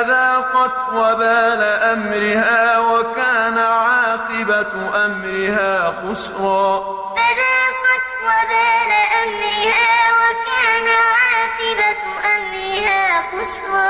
فذاقت وبال أمرها وكان عاقبة أمرها خسرا. فذاقت وبال أمرها وكان عاقبة أمرها خسرا.